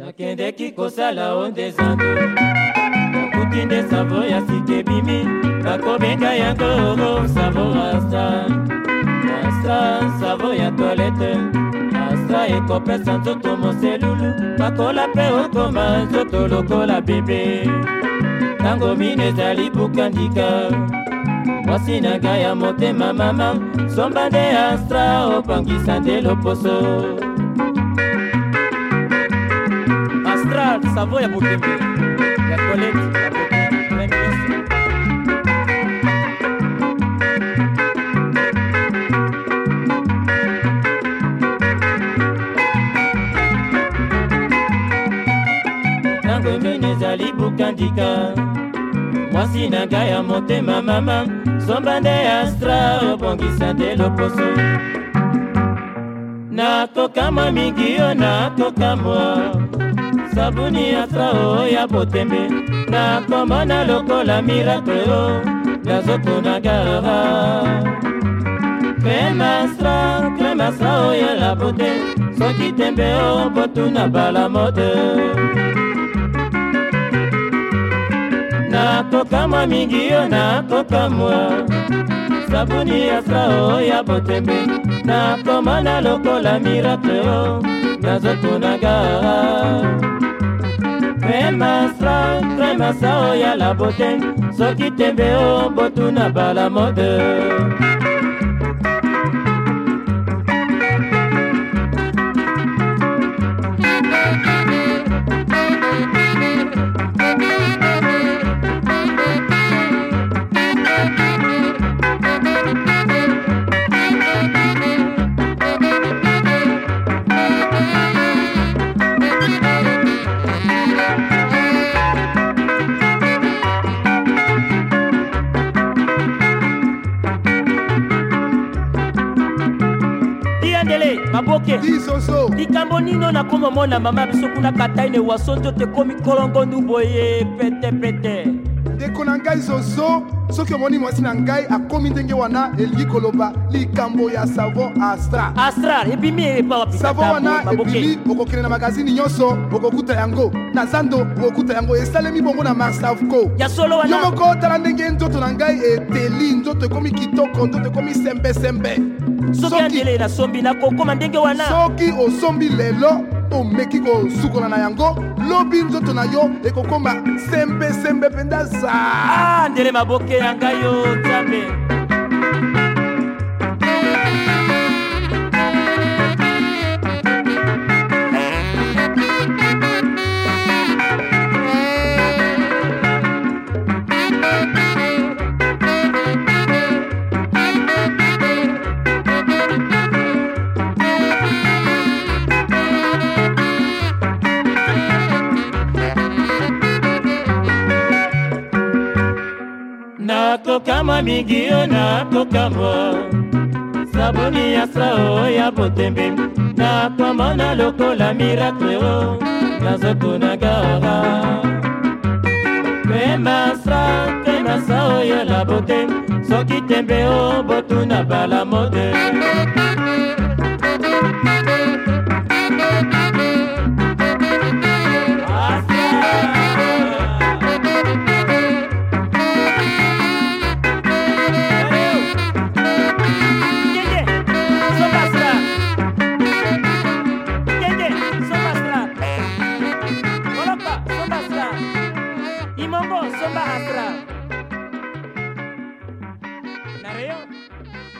nakendeki kosala ondezando nakuti nde savo ya sika ebimi bakobenga yango savo asta asta savo ya toilette asta ekopesa nzoto moselulu makola mpe okoma nzoto lokola bebe ntango mino ezali bukandika mwasi na ngai ya motema mama somba nde astra opangisa nde loposo savon ya bokemi ya toilette ya boki nyonso ntango mino ezali bukandika mwasi na ngai ya motema mama somba nde astra obongisa nde loposo nakokama mingi yo nakokama sabuni ya sao ya botembe nakomona lokola miracle o nazotunangara kremasra kremasra o ya oh, labote soki tembe o oh, botuna bala mode nakokamwa mingi yo oh, nakokamwa sabuni ya sao ya botembe nakomona lokola miracle o nazotunangara remasra remasa oya oh, la bote soki tembe o oh, botuna bala mode thank you maboke likambo nino nakomomona mama biso kuna kataine waso nzoto ekomi kolongo ndu boye petepete pete. ndeko na ngai zozo soki omoni mwasi na ngai akomi ndenge wana elingi koloba likambo ya savo astra astral ebimi e savo wana ebimi okokende na magazini nyonso okokuta yango na zando okokuta yango esalemi bongo na marsavco yo moko tala ndenge nzoto na ngai eteli nzoto ekomi kitoko nzoto ekomi sembesembe soki osombi lelo omeki kosukola na yango lobi nzoto na yo ekokoma sembesembe mpenza za ah, ndele maboke ya ngai yo nzambe nakokama mingi o nakokamwa saboni ya sao ya botembe nakomona lokola mirakle o oh. nazotunagara pemasa pemasa oyola bote soki tembe o oh, botuna bala Thank you.